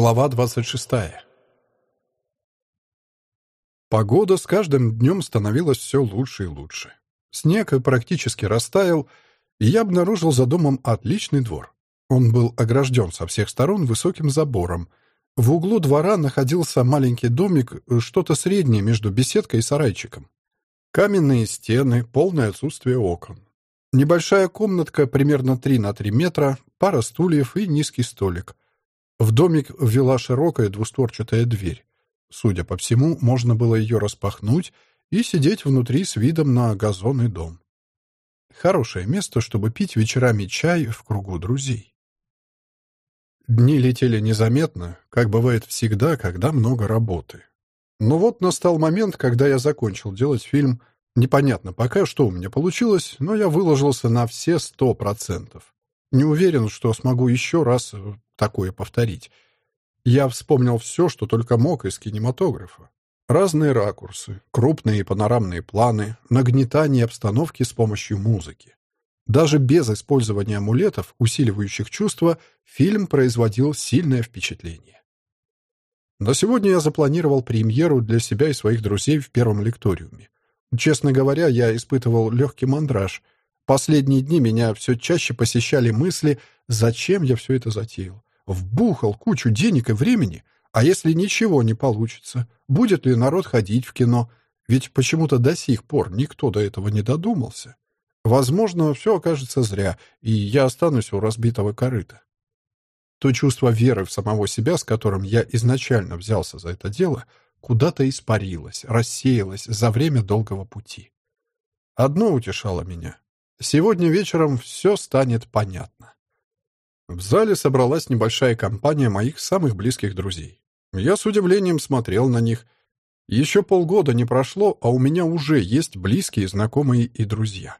Глава 26. Погода с каждым днем становилась все лучше и лучше. Снег практически растаял, и я обнаружил за домом отличный двор. Он был огражден со всех сторон высоким забором. В углу двора находился маленький домик, что-то среднее между беседкой и сарайчиком. Каменные стены, полное отсутствие окон. Небольшая комнатка примерно 3 на 3 метра, пара стульев и низкий столик — в домик ввела широкая двустворчатая дверь. Судя по всему, можно было ее распахнуть и сидеть внутри с видом на газон и дом. Хорошее место, чтобы пить вечерами чай в кругу друзей. Дни летели незаметно, как бывает всегда, когда много работы. Но вот настал момент, когда я закончил делать фильм. Непонятно пока, что у меня получилось, но я выложился на все сто процентов. Не уверен, что смогу еще раз такое повторить. Я вспомнил все, что только мог из кинематографа. Разные ракурсы, крупные и панорамные планы, нагнетание обстановки с помощью музыки. Даже без использования амулетов, усиливающих чувства, фильм производил сильное впечатление. На сегодня я запланировал премьеру для себя и своих друзей в первом лекториуме. Честно говоря, я испытывал легкий мандраж. Последние дни меня все чаще посещали мысли, зачем я все это затеял. Вбухал кучу денег и времени, а если ничего не получится, будет ли народ ходить в кино? Ведь почему-то до сих пор никто до этого не додумался. Возможно, все окажется зря, и я останусь у разбитого корыта. То чувство веры в самого себя, с которым я изначально взялся за это дело, куда-то испарилось, рассеялось за время долгого пути. Одно утешало меня. Сегодня вечером все станет понятно. В зале собралась небольшая компания моих самых близких друзей. Я с удивлением смотрел на них. Еще полгода не прошло, а у меня уже есть близкие, знакомые и друзья.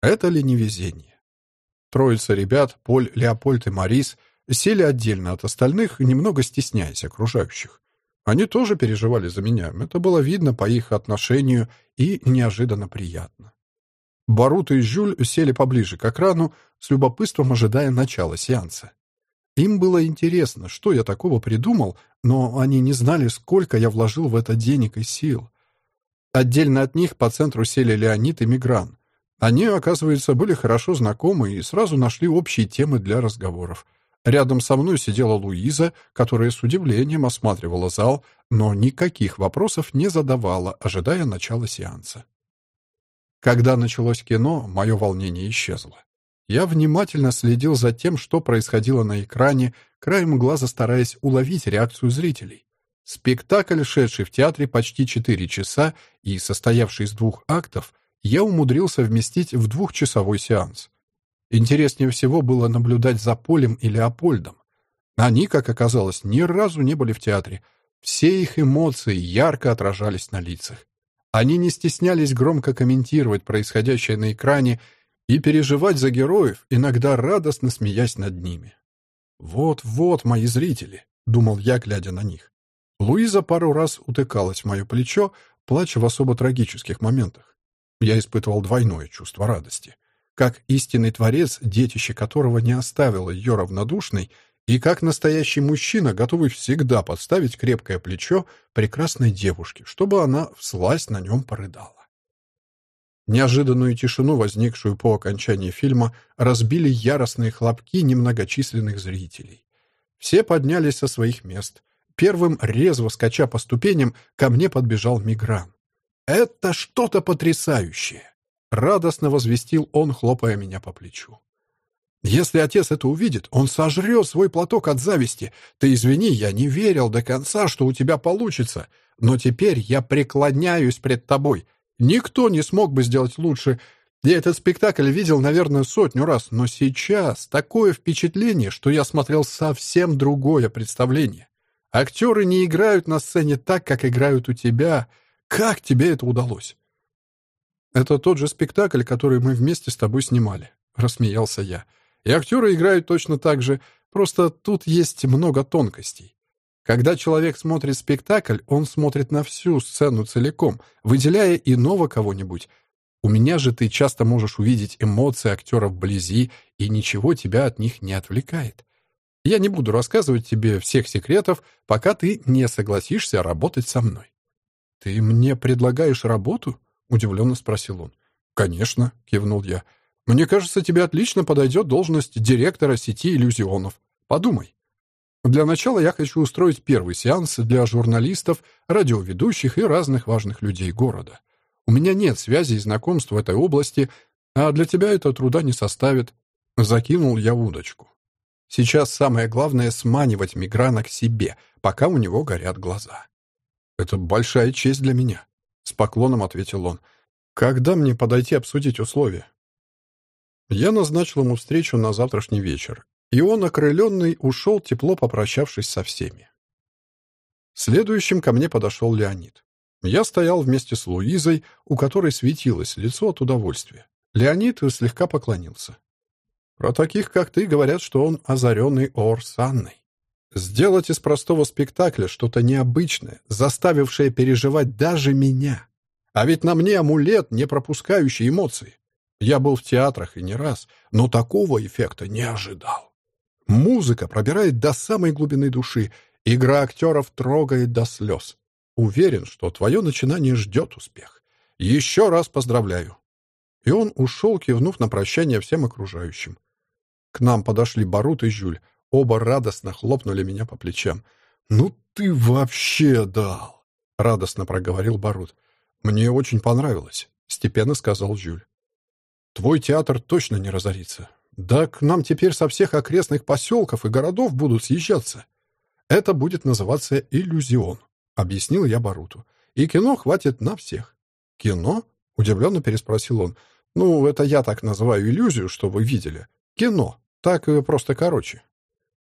Это ли не везение? Троица ребят, Поль, Леопольд и Марис, сели отдельно от остальных, немного стесняясь окружающих. Они тоже переживали за меня, это было видно по их отношению и неожиданно приятно. Барут и Жюль сели поближе к экрану, с любопытством ожидая начала сеанса. Им было интересно, что я такого придумал, но они не знали, сколько я вложил в это денег и сил. Отдельно от них по центру сели Леонид и Мигран. Они, оказывается, были хорошо знакомы и сразу нашли общие темы для разговоров. Рядом со мной сидела Луиза, которая с удивлением осматривала зал, но никаких вопросов не задавала, ожидая начала сеанса. Когда началось кино, мое волнение исчезло. Я внимательно следил за тем, что происходило на экране, краем глаза стараясь уловить реакцию зрителей. Спектакль, шедший в театре почти четыре часа и состоявший из двух актов, я умудрился вместить в двухчасовой сеанс. Интереснее всего было наблюдать за Полем и Леопольдом. Они, как оказалось, ни разу не были в театре. Все их эмоции ярко отражались на лицах. Они не стеснялись громко комментировать происходящее на экране и переживать за героев, иногда радостно смеясь над ними. «Вот-вот мои зрители», — думал я, глядя на них. Луиза пару раз утыкалась в мое плечо, плача в особо трагических моментах. Я испытывал двойное чувство радости. Как истинный творец, детище которого не оставило ее равнодушной, и как настоящий мужчина, готовый всегда подставить крепкое плечо прекрасной девушке, чтобы она всласть на нем порыдала. Неожиданную тишину, возникшую по окончании фильма, разбили яростные хлопки немногочисленных зрителей. Все поднялись со своих мест. Первым, резво скача по ступеням, ко мне подбежал Мигран. «Это что-то потрясающее!» — радостно возвестил он, хлопая меня по плечу. Если отец это увидит, он сожрет свой платок от зависти. Ты извини, я не верил до конца, что у тебя получится. Но теперь я преклоняюсь пред тобой. Никто не смог бы сделать лучше. Я этот спектакль видел, наверное, сотню раз, но сейчас такое впечатление, что я смотрел совсем другое представление. Актеры не играют на сцене так, как играют у тебя. Как тебе это удалось? Это тот же спектакль, который мы вместе с тобой снимали, рассмеялся я. И актеры играют точно так же, просто тут есть много тонкостей. Когда человек смотрит спектакль, он смотрит на всю сцену целиком, выделяя иного кого-нибудь. У меня же ты часто можешь увидеть эмоции актеров вблизи, и ничего тебя от них не отвлекает. Я не буду рассказывать тебе всех секретов, пока ты не согласишься работать со мной». «Ты мне предлагаешь работу?» — удивленно спросил он. «Конечно», — кивнул я. «Мне кажется, тебе отлично подойдет должность директора сети иллюзионов. Подумай». Для начала я хочу устроить первый сеанс для журналистов, радиоведущих и разных важных людей города. У меня нет связи и знакомств в этой области, а для тебя это труда не составит. Закинул я удочку. Сейчас самое главное — сманивать миграна к себе, пока у него горят глаза. «Это большая честь для меня», — с поклоном ответил он. «Когда мне подойти обсудить условия?» Я назначил ему встречу на завтрашний вечер, и он, окрыленный, ушел, тепло попрощавшись со всеми. Следующим ко мне подошел Леонид. Я стоял вместе с Луизой, у которой светилось лицо от удовольствия. Леонид слегка поклонился. «Про таких, как ты, говорят, что он озаренный ор с Анной. Сделать из простого спектакля что-то необычное, заставившее переживать даже меня. А ведь на мне амулет, не пропускающий эмоции. Я был в театрах и не раз, но такого эффекта не ожидал. Музыка пробирает до самой глубины души, игра актеров трогает до слез. Уверен, что твое начинание ждет успех. Еще раз поздравляю. И он ушел, кивнув на прощание всем окружающим. К нам подошли Барут и Жюль. Оба радостно хлопнули меня по плечам. «Ну ты вообще дал!» — радостно проговорил Барут. «Мне очень понравилось», — степенно сказал Жюль. «Твой театр точно не разорится. Да к нам теперь со всех окрестных поселков и городов будут съезжаться. Это будет называться иллюзион, объяснил я Баруту. И кино хватит на всех. Кино? Удивленно переспросил он. Ну, это я так называю иллюзию, что вы видели. Кино. Так просто короче.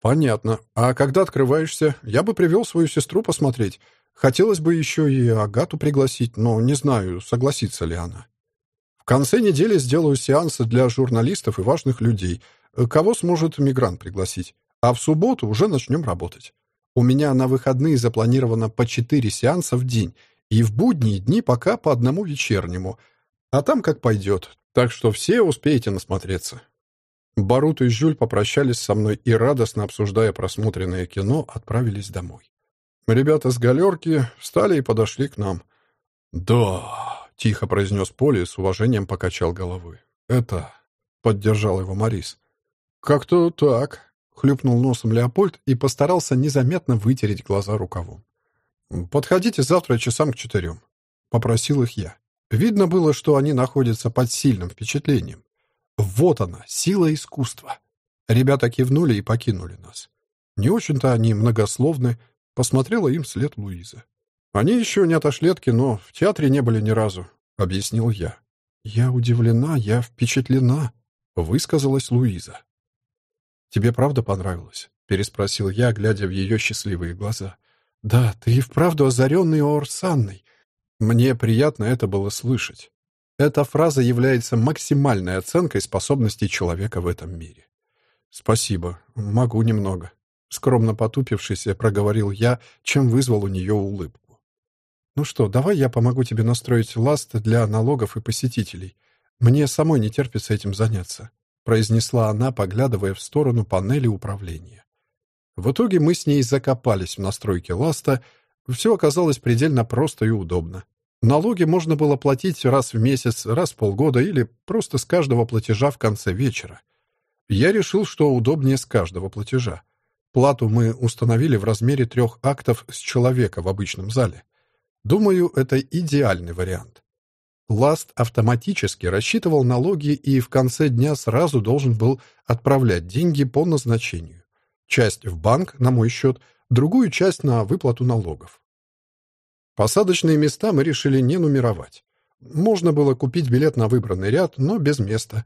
Понятно. А когда открываешься, я бы привел свою сестру посмотреть. Хотелось бы еще и Агату пригласить, но не знаю, согласится ли она конце недели сделаю сеансы для журналистов и важных людей. Кого сможет мигрант пригласить? А в субботу уже начнем работать. У меня на выходные запланировано по четыре сеанса в день, и в будние дни пока по одному вечернему. А там как пойдет. Так что все успеете насмотреться. Барут и Жюль попрощались со мной и, радостно обсуждая просмотренное кино, отправились домой. Ребята с галерки встали и подошли к нам. «Да, Тихо произнес Поли и с уважением покачал головой. «Это...» — поддержал его Морис. «Как-то так», — хлюпнул носом Леопольд и постарался незаметно вытереть глаза рукавом. «Подходите завтра часам к четырем», — попросил их я. Видно было, что они находятся под сильным впечатлением. Вот она, сила искусства. Ребята кивнули и покинули нас. Не очень-то они многословны, посмотрела им след Луиза. «Они еще не отошли от кино, в театре не были ни разу», — объяснил я. «Я удивлена, я впечатлена», — высказалась Луиза. «Тебе правда понравилось?» — переспросил я, глядя в ее счастливые глаза. «Да, ты и вправду озаренный Орсанной. Мне приятно это было слышать. Эта фраза является максимальной оценкой способностей человека в этом мире. «Спасибо. Могу немного», — скромно потупившись, проговорил я, чем вызвал у нее улыбку. «Ну что, давай я помогу тебе настроить ласт для налогов и посетителей. Мне самой не терпится этим заняться», — произнесла она, поглядывая в сторону панели управления. В итоге мы с ней закопались в настройке ласта. Все оказалось предельно просто и удобно. Налоги можно было платить раз в месяц, раз в полгода или просто с каждого платежа в конце вечера. Я решил, что удобнее с каждого платежа. Плату мы установили в размере трех актов с человека в обычном зале. Думаю, это идеальный вариант. Ласт автоматически рассчитывал налоги и в конце дня сразу должен был отправлять деньги по назначению. Часть в банк на мой счет, другую часть на выплату налогов. Посадочные места мы решили не нумеровать. Можно было купить билет на выбранный ряд, но без места.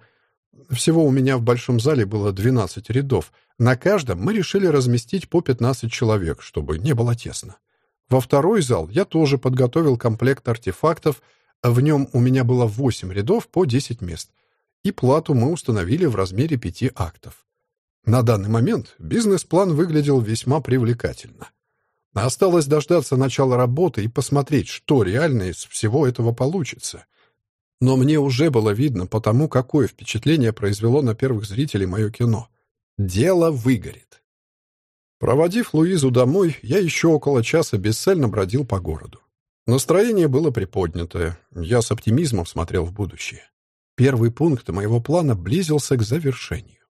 Всего у меня в большом зале было 12 рядов. На каждом мы решили разместить по 15 человек, чтобы не было тесно. Во второй зал я тоже подготовил комплект артефактов, в нем у меня было 8 рядов по 10 мест, и плату мы установили в размере 5 актов. На данный момент бизнес-план выглядел весьма привлекательно. Осталось дождаться начала работы и посмотреть, что реально из всего этого получится. Но мне уже было видно по тому, какое впечатление произвело на первых зрителей мое кино. Дело выгорит. Проводив Луизу домой, я еще около часа бесцельно бродил по городу. Настроение было приподнятое. Я с оптимизмом смотрел в будущее. Первый пункт моего плана близился к завершению.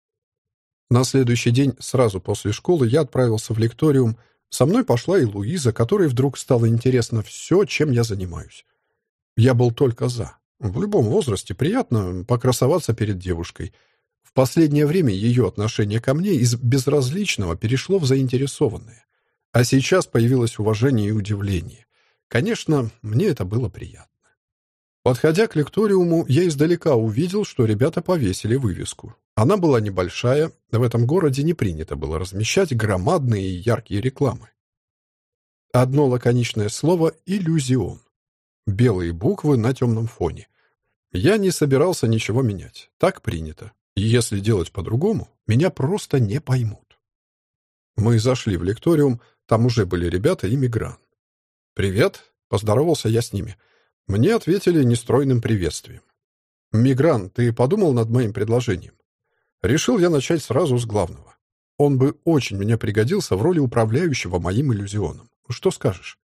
На следующий день, сразу после школы, я отправился в лекториум. Со мной пошла и Луиза, которой вдруг стало интересно все, чем я занимаюсь. Я был только «за». В любом возрасте приятно покрасоваться перед девушкой. Последнее время ее отношение ко мне из безразличного перешло в заинтересованное. А сейчас появилось уважение и удивление. Конечно, мне это было приятно. Подходя к лекториуму, я издалека увидел, что ребята повесили вывеску. Она была небольшая, в этом городе не принято было размещать громадные и яркие рекламы. Одно лаконичное слово «иллюзион». Белые буквы на темном фоне. Я не собирался ничего менять. Так принято. Если делать по-другому, меня просто не поймут. Мы зашли в лекториум, там уже были ребята и мигран. «Привет», — поздоровался я с ними. Мне ответили нестройным приветствием. «Мигран, ты подумал над моим предложением?» Решил я начать сразу с главного. Он бы очень мне пригодился в роли управляющего моим иллюзионом. Что скажешь?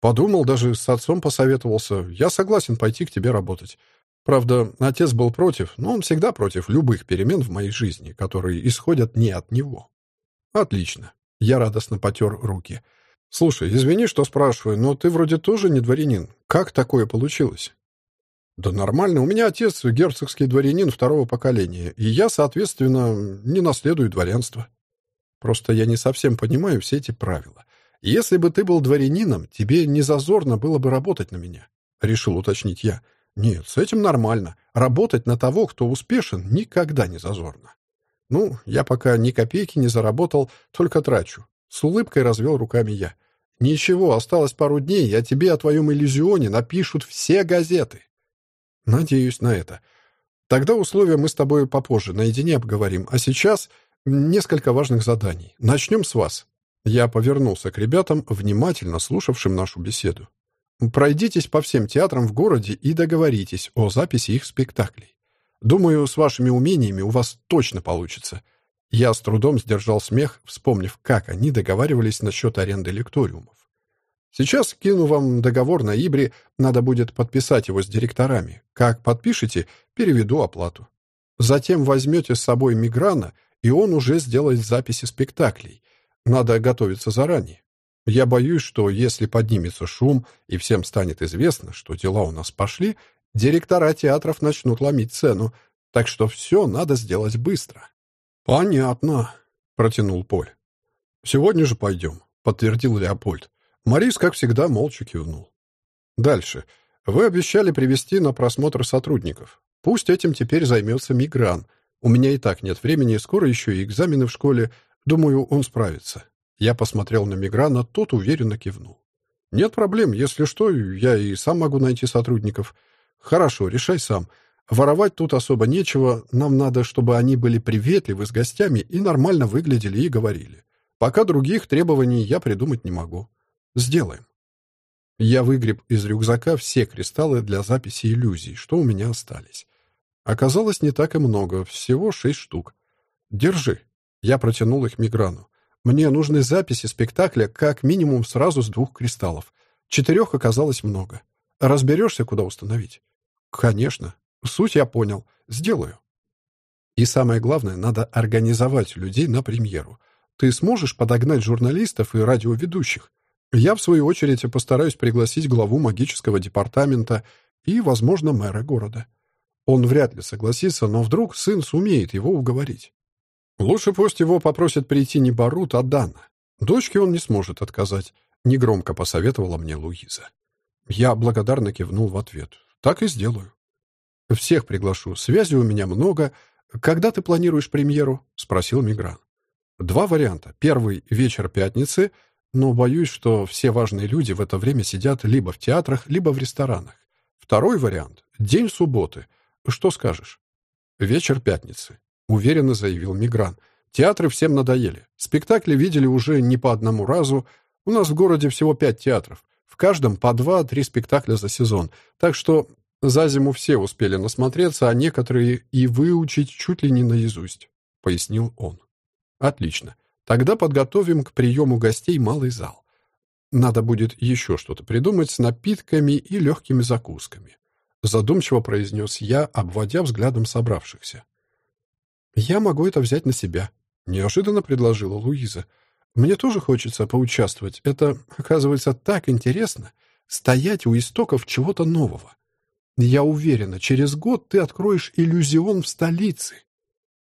Подумал, даже с отцом посоветовался. Я согласен пойти к тебе работать. Правда, отец был против, но он всегда против любых перемен в моей жизни, которые исходят не от него. Отлично. Я радостно потер руки. Слушай, извини, что спрашиваю, но ты вроде тоже не дворянин. Как такое получилось? Да нормально. У меня отец герцогский дворянин второго поколения, и я, соответственно, не наследую дворянство. Просто я не совсем понимаю все эти правила. «Если бы ты был дворянином, тебе не зазорно было бы работать на меня», — решил уточнить я. «Нет, с этим нормально. Работать на того, кто успешен, никогда не зазорно». «Ну, я пока ни копейки не заработал, только трачу». С улыбкой развел руками я. «Ничего, осталось пару дней, а тебе о твоем иллюзионе напишут все газеты». «Надеюсь на это. Тогда условия мы с тобой попозже наедине обговорим, а сейчас несколько важных заданий. Начнем с вас». Я повернулся к ребятам, внимательно слушавшим нашу беседу. «Пройдитесь по всем театрам в городе и договоритесь о записи их спектаклей. Думаю, с вашими умениями у вас точно получится». Я с трудом сдержал смех, вспомнив, как они договаривались насчет аренды лекториумов. Сейчас кину вам договор на Ибре, надо будет подписать его с директорами. Как подпишете, переведу оплату. Затем возьмете с собой Миграна, и он уже сделает записи спектаклей. Надо готовиться заранее. Я боюсь, что если поднимется шум и всем станет известно, что дела у нас пошли, директора театров начнут ломить цену, так что все надо сделать быстро». «Понятно», — протянул Поль. «Сегодня же пойдем», — подтвердил Леопольд. Марис, как всегда, молча кивнул. «Дальше. Вы обещали привести на просмотр сотрудников. Пусть этим теперь займется Мигран. У меня и так нет времени, скоро еще и экзамены в школе, Думаю, он справится. Я посмотрел на Миграна, тот уверенно кивнул. Нет проблем, если что, я и сам могу найти сотрудников. Хорошо, решай сам. Воровать тут особо нечего, нам надо, чтобы они были приветливы с гостями и нормально выглядели и говорили. Пока других требований я придумать не могу. Сделаем. Я выгреб из рюкзака все кристаллы для записи иллюзий, что у меня остались. Оказалось, не так и много, всего шесть штук. Держи. Я протянул их Миграну. Мне нужны записи спектакля как минимум сразу с двух кристаллов. Четырех оказалось много. Разберешься, куда установить? Конечно. Суть я понял. Сделаю. И самое главное, надо организовать людей на премьеру. Ты сможешь подогнать журналистов и радиоведущих? Я, в свою очередь, постараюсь пригласить главу магического департамента и, возможно, мэра города. Он вряд ли согласится, но вдруг сын сумеет его уговорить. Лучше пусть его попросят прийти не Барут, а Дана. Дочке он не сможет отказать, негромко посоветовала мне Луиза. Я благодарно кивнул в ответ. Так и сделаю. Всех приглашу. Связи у меня много. Когда ты планируешь премьеру? спросил Мигран. Два варианта. Первый вечер пятницы, но боюсь, что все важные люди в это время сидят либо в театрах, либо в ресторанах. Второй вариант день субботы. Что скажешь? Вечер пятницы уверенно заявил Мигран. Театры всем надоели. Спектакли видели уже не по одному разу. У нас в городе всего пять театров. В каждом по два-три спектакля за сезон. Так что за зиму все успели насмотреться, а некоторые и выучить чуть ли не наизусть, пояснил он. Отлично. Тогда подготовим к приему гостей малый зал. Надо будет еще что-то придумать с напитками и легкими закусками. Задумчиво произнес я, обводя взглядом собравшихся. «Я могу это взять на себя», — неожиданно предложила Луиза. «Мне тоже хочется поучаствовать. Это, оказывается, так интересно — стоять у истоков чего-то нового. Я уверена, через год ты откроешь иллюзион в столице».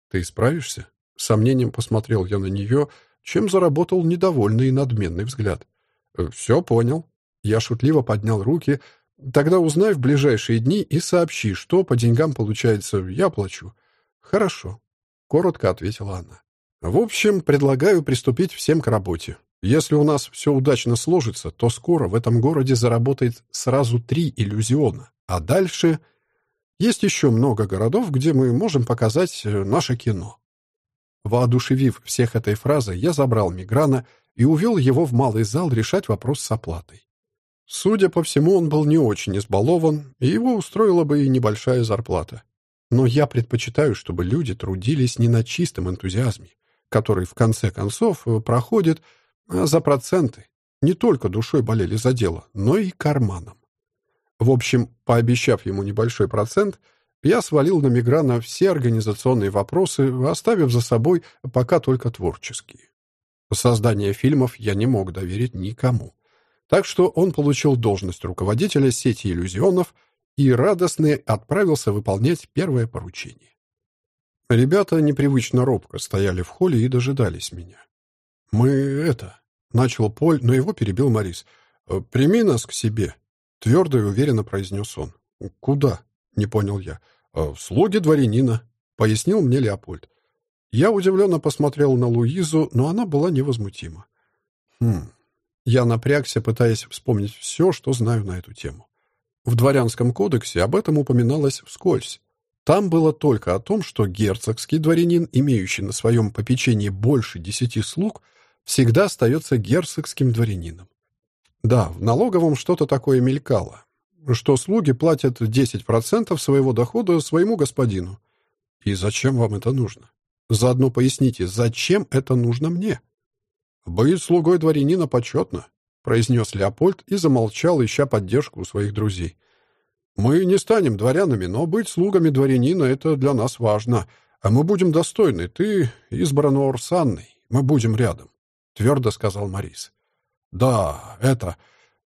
«Ты справишься?» — сомнением посмотрел я на нее, чем заработал недовольный и надменный взгляд. «Все понял». Я шутливо поднял руки. «Тогда узнай в ближайшие дни и сообщи, что по деньгам получается, я плачу». «Хорошо», — коротко ответила она. «В общем, предлагаю приступить всем к работе. Если у нас все удачно сложится, то скоро в этом городе заработает сразу три иллюзиона. А дальше... Есть еще много городов, где мы можем показать э, наше кино». Воодушевив всех этой фразой, я забрал Миграна и увел его в малый зал решать вопрос с оплатой. Судя по всему, он был не очень избалован, и его устроила бы и небольшая зарплата. Но я предпочитаю, чтобы люди трудились не на чистом энтузиазме, который в конце концов э, проходит а за проценты. Не только душой болели за дело, но и карманом. В общем, пообещав ему небольшой процент, я свалил на Миграна все организационные вопросы, оставив за собой пока только творческие. Создание фильмов я не мог доверить никому. Так что он получил должность руководителя сети иллюзионов и радостный отправился выполнять первое поручение. Ребята непривычно робко стояли в холле и дожидались меня. «Мы это...» — начал Поль, но его перебил Морис. «Прими нас к себе», — твердо и уверенно произнес он. «Куда?» — не понял я. «В слуги дворянина», — пояснил мне Леопольд. Я удивленно посмотрел на Луизу, но она была невозмутима. Хм. Я напрягся, пытаясь вспомнить все, что знаю на эту тему. В дворянском кодексе об этом упоминалось вскользь. Там было только о том, что герцогский дворянин, имеющий на своем попечении больше десяти слуг, всегда остается герцогским дворянином. Да, в налоговом что-то такое мелькало, что слуги платят 10% своего дохода своему господину. И зачем вам это нужно? Заодно поясните, зачем это нужно мне? «Быть слугой дворянина почетно», — произнес Леопольд и замолчал, ища поддержку у своих друзей. «Мы не станем дворянами, но быть слугами дворянина — это для нас важно. А мы будем достойны. Ты избран Орсанной. Мы будем рядом», — твердо сказал Марис. «Да, это...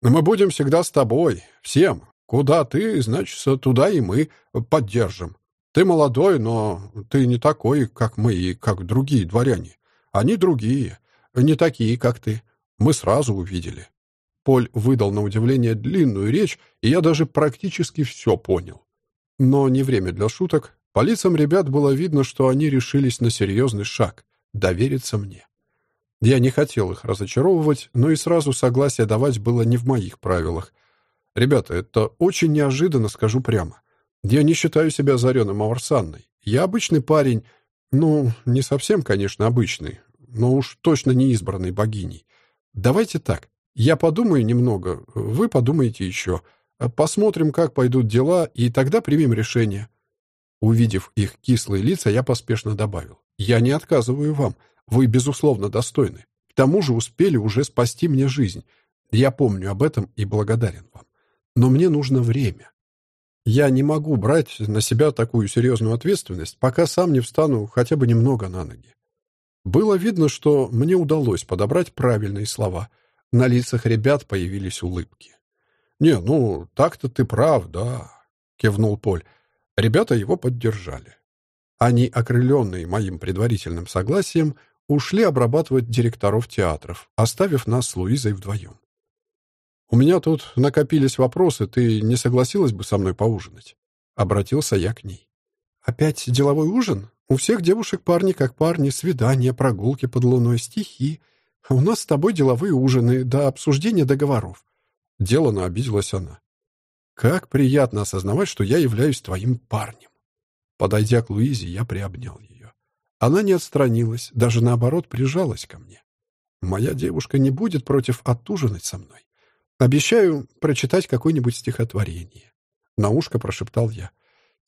Мы будем всегда с тобой. Всем. Куда ты, значит, туда и мы поддержим. Ты молодой, но ты не такой, как мы и как другие дворяне. Они другие, не такие, как ты. Мы сразу увидели. Поль выдал на удивление длинную речь, и я даже практически все понял. Но не время для шуток. По лицам ребят было видно, что они решились на серьезный шаг — довериться мне. Я не хотел их разочаровывать, но и сразу согласие давать было не в моих правилах. Ребята, это очень неожиданно, скажу прямо. Я не считаю себя озаренным Аварсанной. Я обычный парень, ну, не совсем, конечно, обычный, но уж точно не избранный богиней. Давайте так, я подумаю немного, вы подумаете еще. Посмотрим, как пойдут дела, и тогда примем решение. Увидев их кислые лица, я поспешно добавил. Я не отказываю вам, вы, безусловно, достойны. К тому же успели уже спасти мне жизнь. Я помню об этом и благодарен вам. Но мне нужно время. Я не могу брать на себя такую серьезную ответственность, пока сам не встану хотя бы немного на ноги. Было видно, что мне удалось подобрать правильные слова. На лицах ребят появились улыбки. «Не, ну, так-то ты прав, да», — кивнул Поль. Ребята его поддержали. Они, окрыленные моим предварительным согласием, ушли обрабатывать директоров театров, оставив нас с Луизой вдвоем. «У меня тут накопились вопросы, ты не согласилась бы со мной поужинать?» Обратился я к ней. «Опять деловой ужин? У всех девушек парни как парни, свидания, прогулки под луной, стихи. А у нас с тобой деловые ужины до обсуждения договоров». Делано обиделась она. «Как приятно осознавать, что я являюсь твоим парнем». Подойдя к Луизе, я приобнял ее. Она не отстранилась, даже наоборот прижалась ко мне. «Моя девушка не будет против отужинать со мной. Обещаю прочитать какое-нибудь стихотворение. На ушко прошептал я.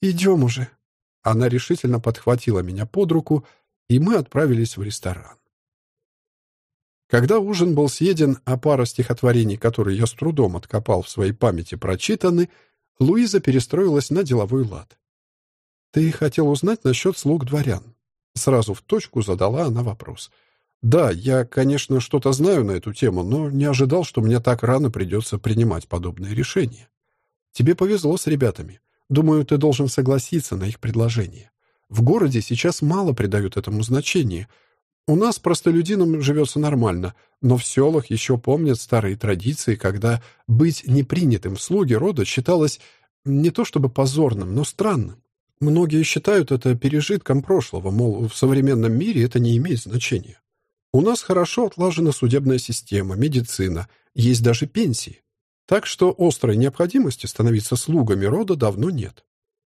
Идем уже. Она решительно подхватила меня под руку, и мы отправились в ресторан. Когда ужин был съеден, а пара стихотворений, которые я с трудом откопал в своей памяти, прочитаны, Луиза перестроилась на деловой лад. «Ты хотел узнать насчет слуг дворян?» Сразу в точку задала она вопрос. «Да, я, конечно, что-то знаю на эту тему, но не ожидал, что мне так рано придется принимать подобные решения. Тебе повезло с ребятами. Думаю, ты должен согласиться на их предложение. В городе сейчас мало придают этому значения. У нас простолюдинам живется нормально, но в селах еще помнят старые традиции, когда быть непринятым в слуге рода считалось не то чтобы позорным, но странным. Многие считают это пережитком прошлого, мол, в современном мире это не имеет значения. У нас хорошо отлажена судебная система, медицина, есть даже пенсии. Так что острой необходимости становиться слугами рода давно нет.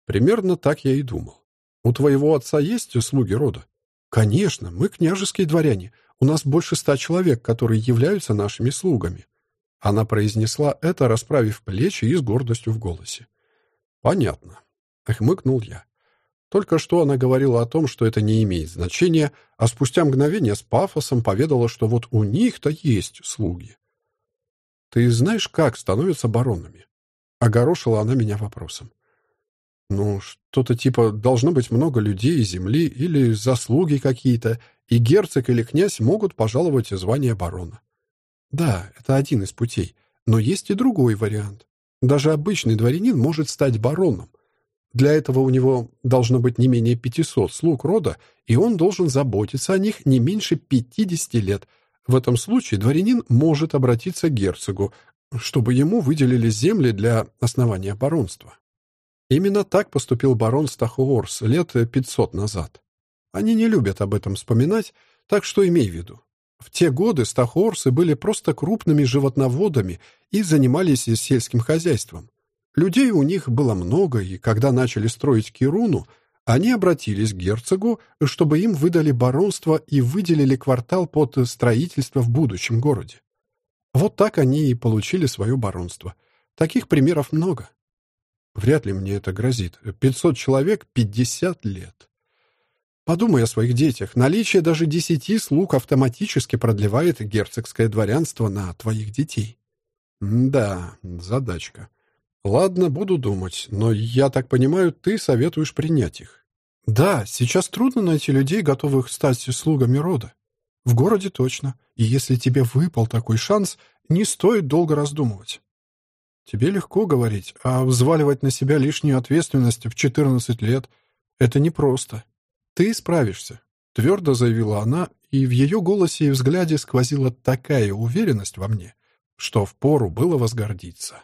Примерно так я и думал. У твоего отца есть слуги рода? Конечно, мы княжеские дворяне. У нас больше ста человек, которые являются нашими слугами. Она произнесла это, расправив плечи и с гордостью в голосе. Понятно. Хмыкнул я. Только что она говорила о том, что это не имеет значения, а спустя мгновение с пафосом поведала, что вот у них-то есть слуги. «Ты знаешь, как становятся баронами?» Огорошила она меня вопросом. «Ну, что-то типа должно быть много людей и земли или заслуги какие-то, и герцог или князь могут пожаловать звание барона». «Да, это один из путей, но есть и другой вариант. Даже обычный дворянин может стать бароном, для этого у него должно быть не менее 500 слуг рода, и он должен заботиться о них не меньше 50 лет. В этом случае дворянин может обратиться к герцогу, чтобы ему выделили земли для основания баронства. Именно так поступил барон Стахуорс лет 500 назад. Они не любят об этом вспоминать, так что имей в виду. В те годы стахуорсы были просто крупными животноводами и занимались сельским хозяйством. Людей у них было много, и когда начали строить Кируну, они обратились к герцогу, чтобы им выдали баронство и выделили квартал под строительство в будущем городе. Вот так они и получили свое баронство. Таких примеров много. Вряд ли мне это грозит. Пятьсот человек — пятьдесят лет. Подумай о своих детях. Наличие даже десяти слуг автоматически продлевает герцогское дворянство на твоих детей. Да, задачка. Ладно, буду думать, но я так понимаю, ты советуешь принять их. Да, сейчас трудно найти людей, готовых стать слугами рода. В городе точно. И если тебе выпал такой шанс, не стоит долго раздумывать. Тебе легко говорить, а взваливать на себя лишнюю ответственность в 14 лет — это непросто. Ты справишься, — твердо заявила она, и в ее голосе и взгляде сквозила такая уверенность во мне, что впору было возгордиться.